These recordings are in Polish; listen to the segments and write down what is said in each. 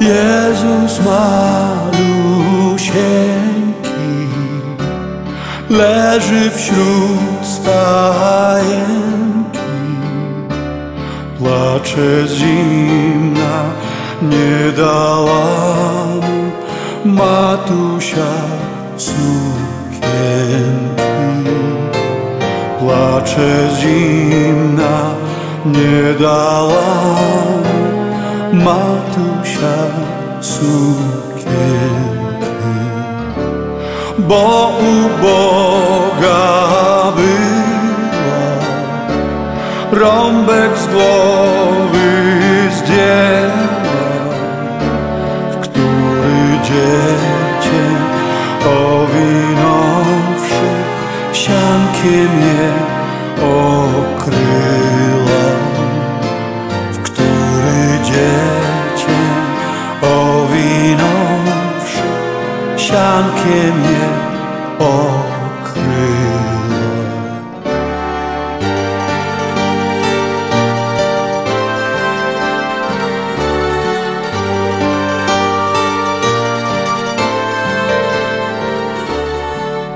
Jezus malusieńki leży wśród stajenki, płacze zimna, nie dała mu matusia sukienki. Płacze zimna, nie dała mu matusia sukienki. Bo uboga była, rąbek z głowy zdjęła, w który dziecię owinąwszy siankiem je okryła, siankiem je okryła.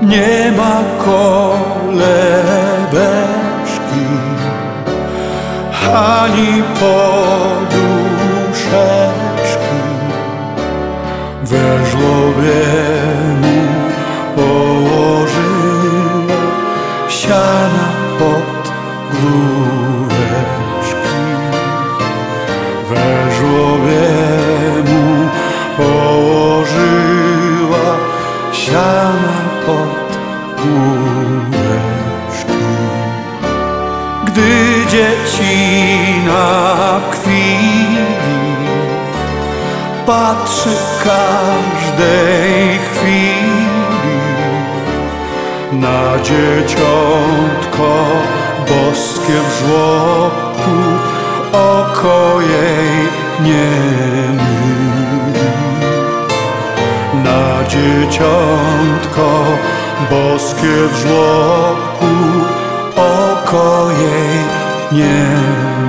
Nie ma kolebeczki ani poduszeczki pod główeczki. Gdy dziecina kwili, patrzy w każdej chwili na dzieciątko boskie w żłobku, oko jej nie dzieciątko boskie w żłobku, oko jej nie.